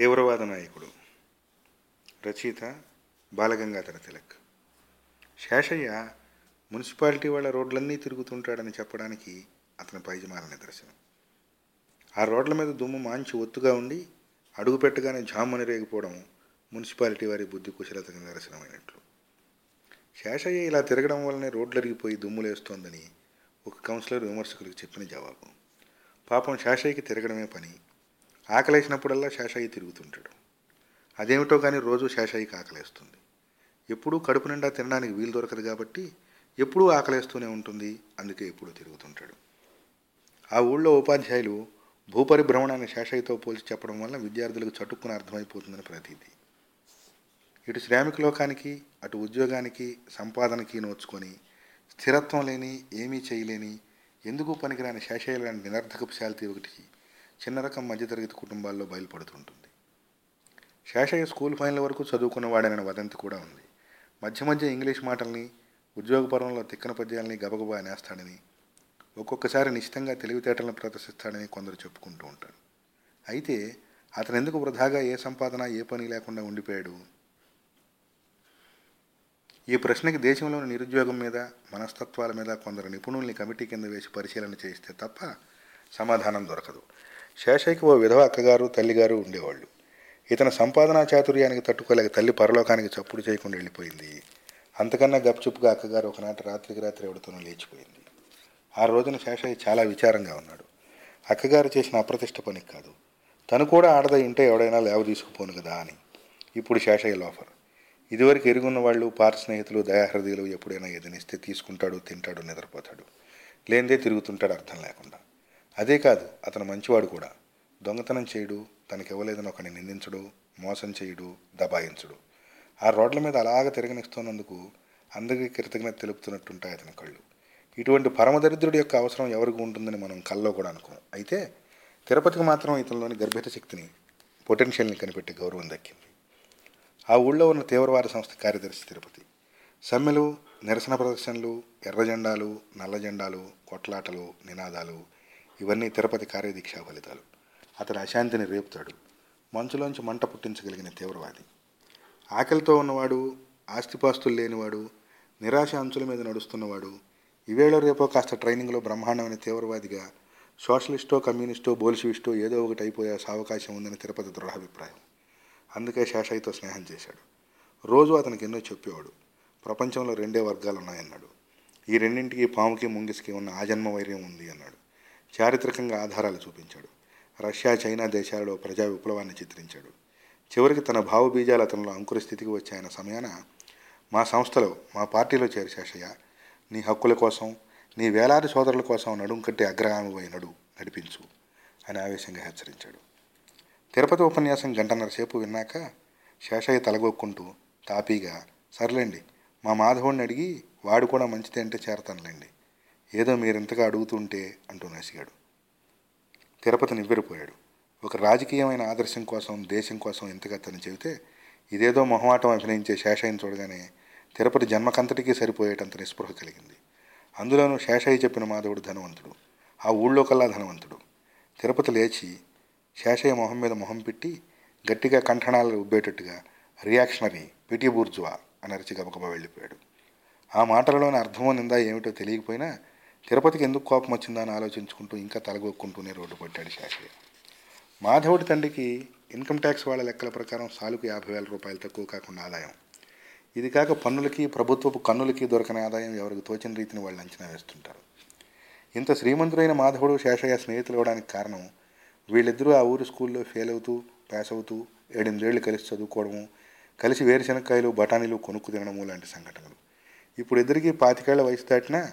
తీవ్రవాద నాయకుడు. రచయిత బాలగంగాధర తిలక్. శేషయ్య మున్సిపాలిటీ వాళ్ళ రోడ్లన్నీ తిరుగుతుంటాడని చెప్పడానికి అతని పైజమాల నిదర్శనం. ఆ రోడ్ల మీద దుమ్ము మాంచి ఒత్తుగా ఉండి అడుగు పెట్టగానే జామ్మని రేగిపోవడం మున్సిపాలిటీ వారి బుద్ధి కుశలతకు నిదర్శనమైనట్లు. శేషయ్య ఇలా తిరగడం వల్లనే రోడ్లు అరిగిపోయి దుమ్ములేస్తోందని ఒక కౌన్సిలర్ విమర్శకులకు చెప్పిన జవాబు. పాపం శాషయ్యకి తిరగడమే పని. ఆకలేసినప్పుడల్లా శేషయ్య తిరుగుతుంటాడు. అదేమిటో కానీ రోజు శేషయ్యకి ఆకలేస్తుంది. ఎప్పుడూ కడుపు నిండా తినడానికి వీలు దొరకదు కాబట్టి ఎప్పుడూ ఆకలేస్తూనే ఉంటుంది. అందుకే ఎప్పుడూ తిరుగుతుంటాడు. ఆ ఊళ్ళో ఉపాధ్యాయులు భూపరిభ్రమణాన్ని శేషయ్యతో పోల్చి చెప్పడం వల్ల విద్యార్థులకు చటుక్కున అర్థమైపోతుందని ప్రతీతి. ఇటు శ్రామిక లోకానికి అటు ఉద్యోగానికి సంపాదనకి నోచుకొని స్థిరత్వం లేని ఏమీ చేయలేని ఎందుకు పనికిరాని శేషయ్య లాంటి నిరర్ధకపు శాలిటీ ఒకటి చిన్న రకం మధ్యతరగతి కుటుంబాల్లో బయలుపడుతుంటుంది. శేషయ్య స్కూల్ ఫైనల్ వరకు చదువుకున్నవాడనని వదంతి కూడా ఉంది. మధ్య మధ్య ఇంగ్లీష్ మాటల్ని ఉద్యోగపరంలో తిక్కన పద్యాలని గబగబా అనేస్తాడని ఒక్కొక్కసారి నిశ్చితంగా తెలివితేటలను ప్రదర్శిస్తాడని కొందరు చెప్పుకుంటూ ఉంటారు. అయితే అతను ఎందుకు వృధాగా ఏ సంపాదన ఏ పని లేకుండా ఉండిపోయాడు? ఈ ప్రశ్నకి దేశంలోని నిరుద్యోగం మీద మనస్తత్వాల మీద కొందరు నిపుణుల్ని కమిటీ కింద వేసి పరిశీలన చేస్తే తప్ప సమాధానం దొరకదు. శేషయ్యకి ఓ విధవ అక్కగారు తల్లిగారు ఉండేవాళ్ళు. ఇతని సంపాదనా చాతుర్యానికి తట్టుకోలేక తల్లి పరలోకానికి చప్పుడు చేయకుండా వెళ్ళిపోయింది. అంతకన్నా గప్చుప్పుగా అక్కగారు ఒకనాటి రాత్రికి రాత్రి ఎవడితోనూ లేచిపోయింది. ఆ రోజున శేషయ్య చాలా విచారంగా ఉన్నాడు. అక్కగారు చేసిన అప్రతిష్ట పనికి కాదు. తను కూడా ఆడద ఇంటే ఎవడైనా లేవ తీసుకుపోను కదా అని. ఇప్పుడు శేషయ్య లోఫర్. ఇదివరకు ఎరుగున్న వాళ్ళు పార్ స్నేహితులు దయాహృదయులు ఎప్పుడైనా ఏదనిస్తే తీసుకుంటాడు తింటాడు నిద్రపోతాడు. లేనిదే తిరుగుతుంటాడు అర్థం లేకుండా. అదే కాదు అతను మంచివాడు కూడా. దొంగతనం చేయడు తనకివ్వలేదని ఒకని నిందించడు మోసం చేయడు దబాయించడు. ఆ రోడ్ల మీద అలాగ తిరగనిస్తున్నందుకు అందరికీ కృతజ్ఞత తెలుపుతున్నట్టుంటాయి అతని కళ్ళు. ఇటువంటి పరమదరిద్రుడి యొక్క అవసరం ఎవరికి ఉంటుందని మనం కల్లో కూడా అనుకోం. అయితే తిరుపతికి మాత్రం ఇతనిలోని గర్భిత శక్తిని పొటెన్షియల్ని కనిపెట్టే గౌరవం దక్కింది. ఆ ఊళ్ళో ఉన్న తీవ్రవాద సంస్థ కార్యదర్శి తిరుపతి. సమ్మెలు నిరసన ప్రదర్శనలు ఎర్ర జెండాలు నల్ల జెండాలు కొట్లాటలు నినాదాలు ఇవన్నీ తిరుపతి కార్యదీక్ష ఫలితాలు. అతడు అశాంతిని రేపుతాడు. మంచులోంచి మంట పుట్టించగలిగిన తీవ్రవాది. ఆకలితో ఉన్నవాడు ఆస్తిపాస్తులు లేనివాడు నిరాశ అంచుల మీద నడుస్తున్నవాడు ఇవేళ రేపో కాస్త ట్రైనింగ్లో బ్రహ్మాండమైన తీవ్రవాదిగా సోషలిస్టో కమ్యూనిస్టో బోల్షివిస్టో ఏదో ఒకటి అయిపోయే అవకాశం ఉందని తిరుపతి దృఢాభిప్రాయం అందుకే శేషయ్యతో స్నేహం చేశాడు. రోజు అతనికి ఎన్నో చెప్పేవాడు. ప్రపంచంలో రెండే వర్గాలు ఉన్నాయన్నాడు ఈ రెండింటికి పాముకి ముంగిసికి ఉన్న ఆజన్మ వైర్యం ఉంది అన్నాడు. చారిత్రకంగా ఆధారాలు చూపించాడు. రష్యా చైనా దేశాలలో ప్రజా విప్లవాన్ని చిత్రించాడు. చివరికి తన భావబీజాలు అతనిలో అంకుర స్థితికి వచ్చాయన్న సమయాన మా సంస్థలో మా పార్టీలో చేరి శేషయ్య నీ హక్కుల కోసం నీ వేలాది సోదరుల కోసం నడుం కట్టి అగ్రగామి నడు నడిపించు అని ఆవేశంగా హెచ్చరించాడు. తిరుపతి ఉపన్యాసం గంటన్నర సేపు విన్నాక శేషయ్య తలగొక్కుంటూ తాపీగా సర్లేండి మా మాధవుడిని అడిగి వాడు కూడా మంచిది అంటే చేరతానులేండి. ఏదో మీరింతగా అడుగుతుంటే అంటూ నసిగాడు. తిరుపతి నివ్వెరిపోయాడు. ఒక రాజకీయమైన ఆదర్శం కోసం దేశం కోసం ఇంతగా తను చెబితే ఇదేదో మొహమాటం అభినయించే శేషయ్యని చూడగానే తిరుపతి జన్మకంతటికీ సరిపోయేటంత నిస్పృహ కలిగింది. అందులోనూ శేషయ్య చెప్పిన మాధవుడు ధనవంతుడు. ఆ ఊళ్ళో కల్లా ధనవంతుడు. తిరుపతి లేచి శేషయ్య మొహం మీద మొహం పెట్టి గట్టిగా కంఠణాలు ఉబ్బేటట్టుగా రియాక్షనరీ పిటి బూర్జువా అని అరిచి గబగబా వెళ్ళిపోయాడు. ఆ మాటలలోని అర్థమో నిందా ఏమిటో తెలియకపోయినా తిరుపతికి ఎందుకు కోపం వచ్చిందా అని ఆలోచించుకుంటూ ఇంకా తలగొక్కుంటూనే రోడ్డు పట్టాడు శాస్త్రి. మాధవుడి తండ్రికి ఇన్కమ్ ట్యాక్స్ వాళ్ళ లెక్కల ప్రకారం సాలుకు యాభై వేల రూపాయలు తక్కువ కాకుండా ఆదాయం. ఇది కాక పన్నులకి ప్రభుత్వపు కన్నులకి దొరకని ఆదాయం ఎవరికి తోచిన రీతిని వాళ్ళు అంచనా వేస్తుంటారు. ఇంత శ్రీమంతుడైన మాధవుడు శేషయ్య స్నేహితులు అవడానికి కారణం వీళ్ళిద్దరూ ఆ ఊరు స్కూల్లో ఫెయిల్ అవుతూ పాస్ అవుతూ ఏడెనిమిదేళ్ళు కలిసి చదువుకోవడము కలిసి వేరుశనక్కాయలు బఠానీలు కొనుక్కు తినడము లాంటి సంఘటనలు. ఇప్పుడు ఇద్దరికీ పాతికేళ్ళ వయసు దాటినా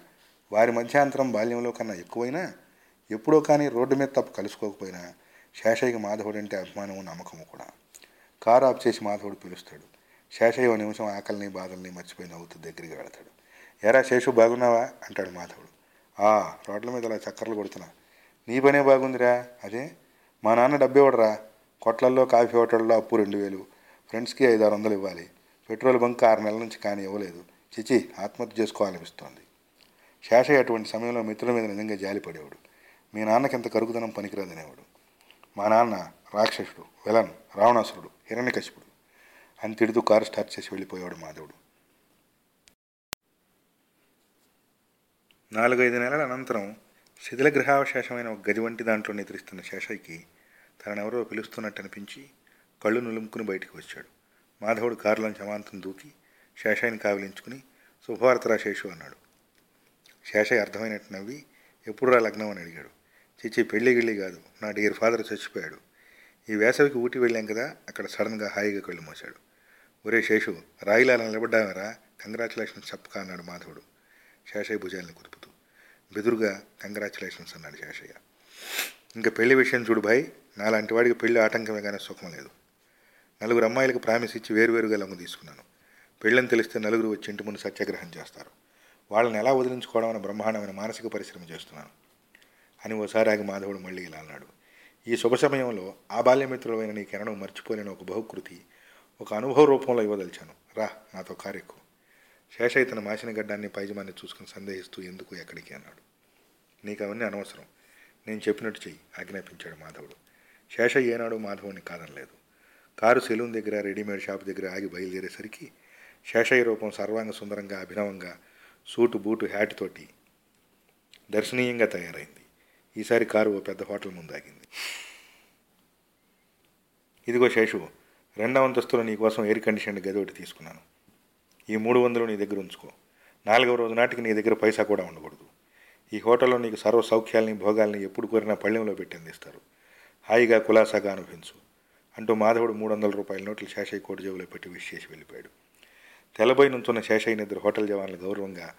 వారి మధ్యాంతరం బాల్యంలో కన్నా ఎక్కువైనా ఎప్పుడో కానీ రోడ్డు మీద తప్పు కలుసుకోకపోయినా శేషయ్యకి మాధవుడు అంటే అభిమానము నమ్మకము కూడా. కారు ఆఫ్ చేసి మాధవుడు పిలుస్తాడు. శేషయ్య ఓ నిమిషం ఆకలిని బాధల్ని మర్చిపోయి నవ్వుతూ దగ్గరికి వెళతాడు. ఎరా శేషు బాగున్నావా? అంటాడు మాధవుడు. ఆ రోడ్ల మీద అలా చక్కర్లు కొడుతున్నా. నీ పనే బాగుందిరా? అదే మా నాన్న డబ్బేవాడరా కొట్లల్లో కాఫీ హోటల్లో అప్పు రెండు వేలు. ఫ్రెండ్స్కి ఐదు ఆరు వందలు ఇవ్వాలి. పెట్రోల్ బంక్ ఆరు నెలల నుంచి కానీ ఇవ్వలేదు. చిచి ఆత్మహత్య చేసుకోవాలనిపిస్తోంది. శేషయ్య అటువంటి సమయంలో మిత్రుల మీద నిజంగా జాలిపడేవాడు. మీ నాన్నకి ఎంత కరుగుదనం పనికిరాదనేవాడు మా నాన్న రాక్షసుడు విలన్ రావణాసురుడు హిరణ్యకశిపుడు. అని తిడుతూ కారు స్టార్ట్ చేసి వెళ్ళిపోయాడు మాధవుడు నాలుగైదు నెలల అనంతరం శిథిల గ్రహావశేషమైన ఒక గది వంటి దాంట్లో నిద్రిస్తున్న శేషయ్యకి తనెవరో పిలుస్తున్నట్టు అనిపించి కళ్ళు నులుముకుని బయటికి వచ్చాడు. మాధవుడు కారులోంచి అమాంతం దూకి శేషయ్యని కావిలించుకుని శుభవార్తరా శేషు అన్నాడు. శేషయ్య అర్థమైనట్టు నవ్వి ఎప్పుడు రా లగ్నం అని అడిగాడు. చిచ్చి పెళ్ళి గిళ్ళి కాదు. నా డియర్ ఫాదర్ చచ్చిపోయాడు. ఈ వేసవికి ఊటి వెళ్ళాం కదా అక్కడ సడన్గా హాయిగా కళ్ళు మోశాడు. ఒరే శేషు రాయిలా నిలబడ్డావరా? కంగ్రాచులేషన్స్ చెప్పక అన్నాడు మాధవుడు. శేషయ్య భుజాలను కుదుపుతూ బెదురుగా కంగ్రాచులేషన్స్ అన్నాడు శేషయ్య. ఇంకా పెళ్ళి విషయం చూడు భాయ్ నాలాంటి వాడికి పెళ్ళి ఆటంకమే కానీ సుఖం లేదు. నలుగురు అమ్మాయిలకు ప్రామిస్ ఇచ్చి వేరువేరుగా లొంగ తీసుకున్నాను. పెళ్ళని తెలిస్తే నలుగురు వచ్చి ఇంటి ముందు సత్యాగ్రహం చేస్తారు. వాళ్ళని ఎలా వదిలించుకోవడం అనే బ్రహ్మాండమైన మానసిక పరిశ్రమ చేస్తున్నాను. అని ఓసారి ఆగి మాధవుడు మళ్ళీ ఇలా అన్నాడు. ఈ శుభ సమయంలో ఆ బాల్యమిత్రులమైన నీ కిరణం మర్చిపోలేని ఒక బహుకృతి ఒక అనుభవ రూపంలో ఇవ్వదలిచాను. రా నాతో కారెక్కు. శేషయ్య తన మాసిన గడ్డాన్ని పైజమాన్ని చూసుకుని సందేహిస్తూ ఎందుకు ఎక్కడికి అన్నాడు. నీకు అవన్నీ అనవసరం. నేను చెప్పినట్టు చెయ్యి ఆజ్ఞాపించాడు మాధవుడు. శేషయ్య ఏనాడు మాధవుని కాదనలేదు. కారు సెలూన్ దగ్గర రెడీమేడ్ షాప్ దగ్గర ఆగి బయలుదేరేసరికి శేషయ్య రూపం సర్వాంగ సుందరంగా అభినవంగా సూటు బూటు హ్యాట్ తోటి దర్శనీయంగా తయారైంది. ఈసారి కారు ఓ పెద్ద హోటల్ ముందాగింది ఇదిగో శేషు రెండవ అంతస్తులో నీకోసం ఎయిర్ కండిషన్ గది ఒకటి తీసుకున్నాను. ఈ మూడు వందలు నీ దగ్గర ఉంచుకో. నాలుగవ రోజు నాటికి నీ దగ్గర పైసా కూడా ఉండకూడదు. ఈ హోటల్లో నీకు సర్వ సౌఖ్యాలని భోగాల్ని ఎప్పుడు కోరినా పళ్ళెంలో పెట్టి అందిస్తారు. హాయిగా కులాసాగా అనుభవించు. అంటూ మాధవుడు మూడు వందల రూపాయల నోట్లు శేషయ్య కోటి జేబులో పెట్టి విష్ చేసి వెళ్ళిపోయాడు. తెల్లబోయి నుంచున్న శేషయ్యని ఇద్దరు హోటల్ జవాన్లు గౌరవంగా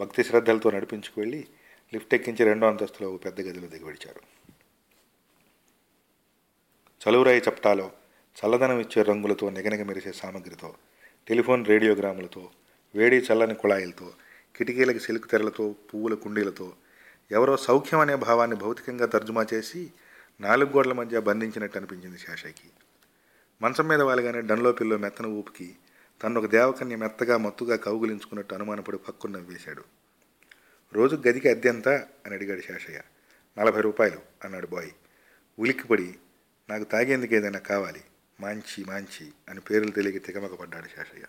భక్తి శ్రద్ధలతో నడిపించుకు వెళ్ళి లిఫ్ట్ ఎక్కించి రెండో అంతస్తులో ఓ పెద్ద గదిలో దిగబడిచారు. చలువురాయి చప్టాలో చల్లదనం ఇచ్చే రంగులతో నిగనిగ మెరిసే సామగ్రితో టెలిఫోన్ రేడియోగ్రాములతో వేడి చల్లని కుళాయిలతో కిటికీలకి సిల్క్ తెరలతో పువ్వుల కుండీలతో ఎవరో సౌఖ్యం అనే భావాన్ని భౌతికంగా తర్జుమా చేసి నాలుగు గోడల మధ్య బంధించినట్టు అనిపించింది శేషయ్యకి. మంచం మీద వాలిగానే డన్లో పిల్లో మెత్తన ఊపికి తను ఒక దేవకన్య మెత్తగా మత్తుగా కౌగులించుకున్నట్టు అనుమానపడి పక్కున నవ్వేశాడు. రోజు గదికి అద్దెంత? అని అడిగాడు శేషయ్య. నలభై రూపాయలు అన్నాడు బాయ్. ఉలిక్కిపడి నాకు తాగేందుకు ఏదైనా కావాలి? మాంచి మాంచి అని పేర్లు తెలియక తెగమకపడ్డాడు శేషయ్య.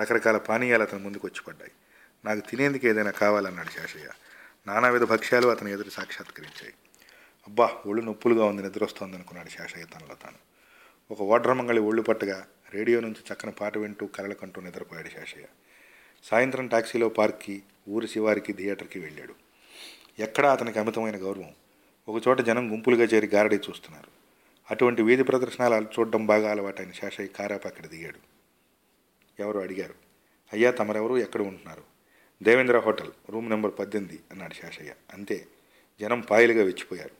రకరకాల పానీయాలు అతని ముందుకు వచ్చి పడ్డాయి నాకు తినేందుకు ఏదైనా కావాలన్నాడు శేషయ్య. నానావిధ భక్ష్యాలు అతని ఎదురు సాక్షాత్కరించాయి. అబ్బా ఒళ్ళు నొప్పులుగా ఉంది నిద్ర వస్తోంది అనుకున్నాడు శేషయ్య తనలో తాను. ఒక ఓడ్రమంగళి ఒళ్ళు పట్టగా రేడియో నుంచి చక్కని పాట వింటూ కలలకంటూ నిద్రపోయాడు శేషయ్య. సాయంత్రం టాక్సీలో పార్క్కి ఊరి శివారికి థియేటర్కి వెళ్ళాడు. ఎక్కడా అతనికి అమితమైన గౌరవం. ఒకచోట జనం గుంపులుగా చేరి గారడీ చూస్తున్నారు. అటువంటి వీధి ప్రదర్శనలు చూడడం బాగా అలవాటైన శేషయ్య కారాపు అక్కడ దిగాడు. ఎవరు అడిగారు? అయ్యా తమరెవరు? ఎక్కడ ఉంటున్నారు? దేవేంద్ర హోటల్ రూమ్ నెంబర్ పద్దెనిమిది అన్నాడు శేషయ్య. అంతే. జనం పాయలుగా వెచ్చిపోయారు.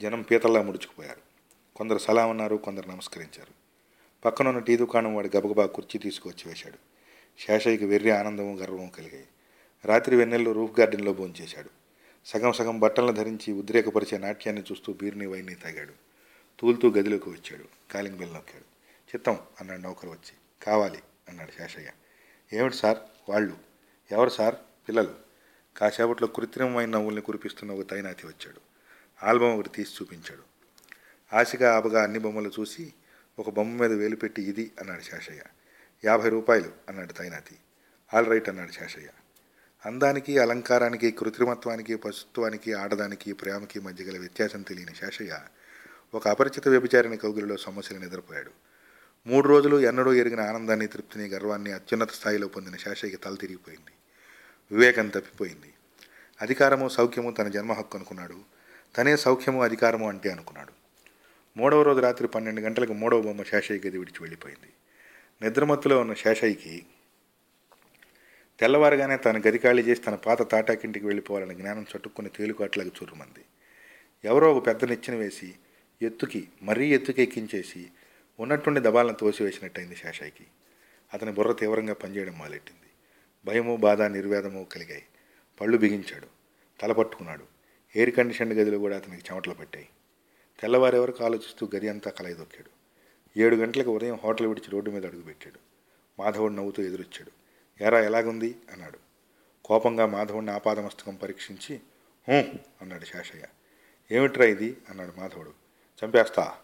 జనం పీతల్లా ముడుచుకుపోయారు. కొందరు సలాం అన్నారు కొందరు నమస్కరించారు. పక్కనున్న టీ దుకాణం వాడు గబగబా కుర్చీ తీసుకువచ్చి వేశాడు. శేషయ్యకి వెర్రి ఆనందము గర్వము కలిగాయి. రాత్రి వెన్నెల్లో రూఫ్ గార్డెన్లో భోంచేశాడు. సగం సగం బట్టలను ధరించి ఉద్రేకపరిచే నాట్యాన్ని చూస్తూ బీర్ని వైన్ని తాగాడు. తూలుతూ గదిలోకి వచ్చాడు. కాలింగ్ బెల్ నొక్కాడు. చిత్తం అన్నాడు నౌకరు వచ్చి. కావాలి అన్నాడు శేషయ్య. ఏమిటి సార్? వాళ్ళు. ఎవరు సార్? పిల్లలు. కాసేపట్లో కృత్రిమమైన నవ్వుల్ని కురిపిస్తున్న ఒక తైనాతి వచ్చాడు. ఆల్బమ్ ఒకటి తీసి చూపించాడు. ఆశగా ఆపగా అన్ని బొమ్మలు చూసి ఒక బొమ్మ మీద వేలు పెట్టి ఇది అన్నాడు శేషయ్య. యాభై రూపాయలు అన్నాడు తైనాతి. ఆల్ రైట్ అన్నాడు శేషయ్య. అందానికి అలంకారానికి కృత్రిమత్వానికి పశుత్వానికి ఆడదానికి ప్రేమకి మధ్య గల వ్యత్యాసం తెలియని శేషయ్య ఒక అపరిచిత వ్యభిచారిని కౌగిలిలో సమస్యలు నిద్రపోయాడు. మూడు రోజులు ఎన్నడూ ఎరిగిన ఆనందాన్ని తృప్తిని గర్వాన్ని అత్యున్నత స్థాయిలో పొందిన శేషయ్యకి తల తిరిగిపోయింది. వివేకం తప్పిపోయింది. అధికారము సౌఖ్యము తన జన్మ హక్కు అనుకున్నాడు. తనే సౌఖ్యము అధికారము అంటే అనుకున్నాడు. మూడవ రోజు రాత్రి పన్నెండు గంటలకు మూడవ బొమ్మ శేషయ్య గది విడిచి వెళ్ళిపోయింది. నిద్రమత్తులో ఉన్న శేషయ్యకి తెల్లవారుగానే తన గది ఖాళీ చేసి తన పాత తాటాకింటికి వెళ్ళిపోవాలని జ్ఞానం చట్టుకుని తేలికాట్లకు చురుమంది. ఎవరో ఒక పెద్ద నిచ్చెన వేసి ఎత్తుకి మరీ ఎత్తుకి ఎక్కించేసి ఉన్నట్టుండి దబాలను తోసివేసినట్టయింది శేషయ్యకి అతని బుర్ర తీవ్రంగా పనిచేయడం మొదలెట్టింది భయము బాధ నిర్వేదము కలిగాయి. పళ్ళు బిగించాడు. తల పట్టుకున్నాడు. ఎయిర్ కండిషన్ గదిలో కూడా అతనికి చెమటలు పెట్టాయి. తెల్లవారే వరకు ఆలోచిస్తూ గది అంతా కలయిదొక్కాడు. ఏడు గంటలకు ఉదయం హోటల్ విడిచి రోడ్డు మీద అడుగుపెట్టాడు. మాధవుడు నవ్వుతూ ఎదురొచ్చాడు. ఎరా ఎలాగుంది? అన్నాడు. కోపంగా మాధవుడిని ఆపాదమస్తకం పరీక్షించి "హూ" అన్నాడు శాషయ్య. ఏమిట్రా ఇది? అన్నాడు మాధవుడు. చంపేస్తా.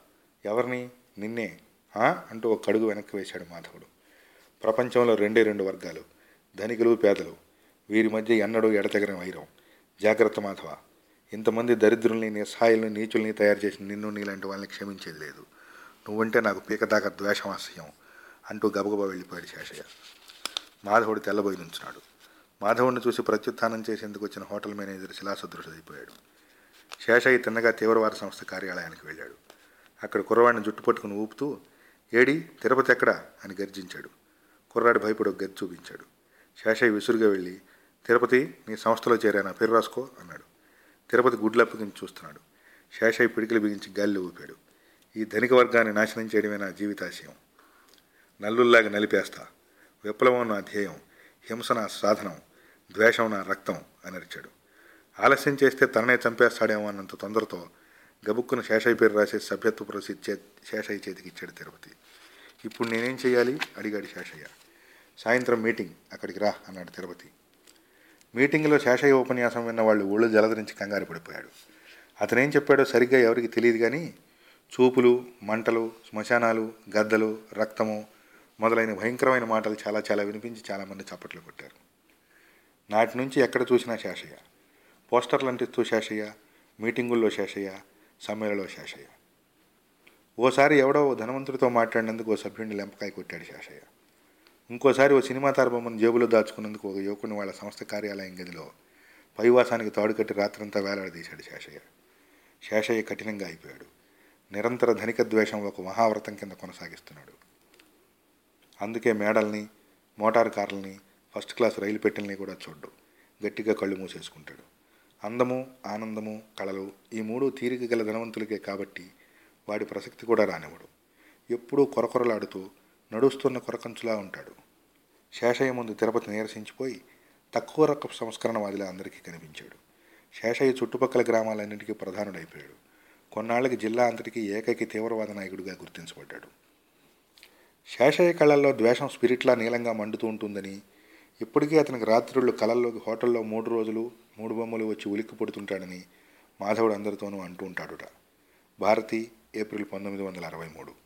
ఎవరిని? నిన్నే. అంటూ ఒక కడుగు వెనక్కి వేశాడు మాధవుడు. ప్రపంచంలో రెండే రెండు వర్గాలు ధనికులు పేదలు. వీరి మధ్య ఎన్నడూ ఎడతెగని వైరం. జాగ్రత్త మాధవ. ఇంతమంది దరిద్రుల్ని నిస్సాయుల్ని నీచుల్ని తయారు చేసిన నిన్ను నీలాంటి వాళ్ళని క్షమించేది లేదు. నువ్వంటే నాకు పీకదాక ద్వేషం అసహ్యం అంటూ గబగబా వెళ్ళిపోయాడు శేషయ్య. మాధవుడు తెల్లబోయి నుంచున్నాడు. మాధవుడిని చూసి ప్రత్యుత్థానం చేసేందుకు వచ్చిన హోటల్ మేనేజర్ శిలాసదృశుడైపోయాడు. శేషయ్య తిన్నగా తీవ్రవాద సంస్థ కార్యాలయానికి వెళ్ళాడు. అక్కడ కుర్రవాడిని జుట్టు పట్టుకుని ఊపుతూ ఏడి తిరుపతి ఎక్కడా? అని గర్జించాడు. కుర్రాడు భయపడి ఒక గది చూపించాడు. శేషయ్య విసురుగా వెళ్ళి తిరుపతి నీ సంస్థలో చేరానా? పేరు రాసుకో అన్నాడు. తిరుపతి గుడ్లప్పగించి చూస్తున్నాడు. శేషయ్య పిడికిలు బిగించి గాలిలో ఊపాడు. ఈ ధనిక వర్గాన్ని నాశనం చేయడమే నా జీవితాశయం. నల్లుల్లాగా నలిపేస్తా. విప్లవం నా ధ్యేయం. హింస నా సాధనం. ద్వేషం నా రక్తం అని అరిచాడు. ఆలస్యం చేస్తే తననే చంపేస్తాడేమో అన్నంత తొందరతో గబుక్కున శేషయ్య పేరు రాసే సభ్యత్వ ప్రసిద్ధి చే శేషయ్య చేతికి ఇచ్చాడు తిరుపతి. ఇప్పుడు నేనేం చేయాలి అడిగాడు శేషయ్య. సాయంత్రం మీటింగ్. అక్కడికి రా అన్నాడు తిరుపతి. మీటింగ్లో శేషయ్య ఉపన్యాసం విన్న వాళ్ళు ఒళ్ళు జలధరించి కంగారు పడిపోయాడు. అతనేం చెప్పాడో సరిగ్గా ఎవరికి తెలియదు కానీ చూపులు మంటలు శ్మశానాలు గద్దలు రక్తము మొదలైన భయంకరమైన మాటలు చాలా చాలా వినిపించి చాలామంది చప్పట్లు కొట్టారు. నాటి నుంచి ఎక్కడ చూసినా శేషయ్య. పోస్టర్లు అంటిస్తూ శేషయ్య మీటింగుల్లో శేషయ్య సమ్మెలలో శేషయ్య. ఓసారి ఎవడో ధనవంతుడితో మాట్లాడినందుకు ఓ సభ్యుడిని లెంపకాయ కొట్టాడు శేషయ్య. ఇంకోసారి ఓ సినిమా తారబొమ్మను జేబులో దాచుకున్నందుకు ఒక యువకుని వాళ్ళ సంస్థ కార్యాలయం గదిలో పైవాసానికి తాడుకట్టి రాత్రంతా వేలాడదీశాడు శేషయ్య. శేషయ్య కఠినంగా అయిపోయాడు. నిరంతర ధనిక ద్వేషం ఒక మహావ్రతం కింద కొనసాగిస్తున్నాడు. అందుకే మేడల్ని మోటార్ కార్లని ఫస్ట్ క్లాస్ రైలు పెట్టెల్ని కూడా చూడ్డు. గట్టిగా కళ్ళు మూసేసుకుంటాడు. అందము ఆనందము కళలు ఈ మూడు తీరిక గల ధనవంతులకే కాబట్టి వాడి ప్రసక్తి కూడా రానివ్వడు. ఎప్పుడూ కొరకొరలాడుతూ నడుస్తున్న కొరకంచులా ఉంటాడు. శేషయ్య ముందు తిరుపతి నీరసించిపోయి తక్కువ రకపు సంస్కరణవాదిలా అందరికీ కనిపించాడు. శేషయ్య చుట్టుపక్కల గ్రామాలన్నింటికీ ప్రధానుడైపోయాడు. కొన్నాళ్ళకి జిల్లా అంతటికీ ఏకైక తీవ్రవాద నాయకుడిగా గుర్తించబడ్డాడు. శేషయ్య కళల్లో ద్వేషం స్పిరిట్లా నీలంగా మండుతూ ఉంటుందని ఇప్పటికీ అతనికి రాత్రుళ్ళు కళల్లోకి హోటల్లో మూడు రోజులు మూడు బొమ్మలు వచ్చి ఉలిక్కి పడుతుంటాడని మాధవుడు అందరితోనూ అంటూ ఉంటాడుట. భారతి ఏప్రిల్ పంతొమ్మిది వందల అరవై మూడు.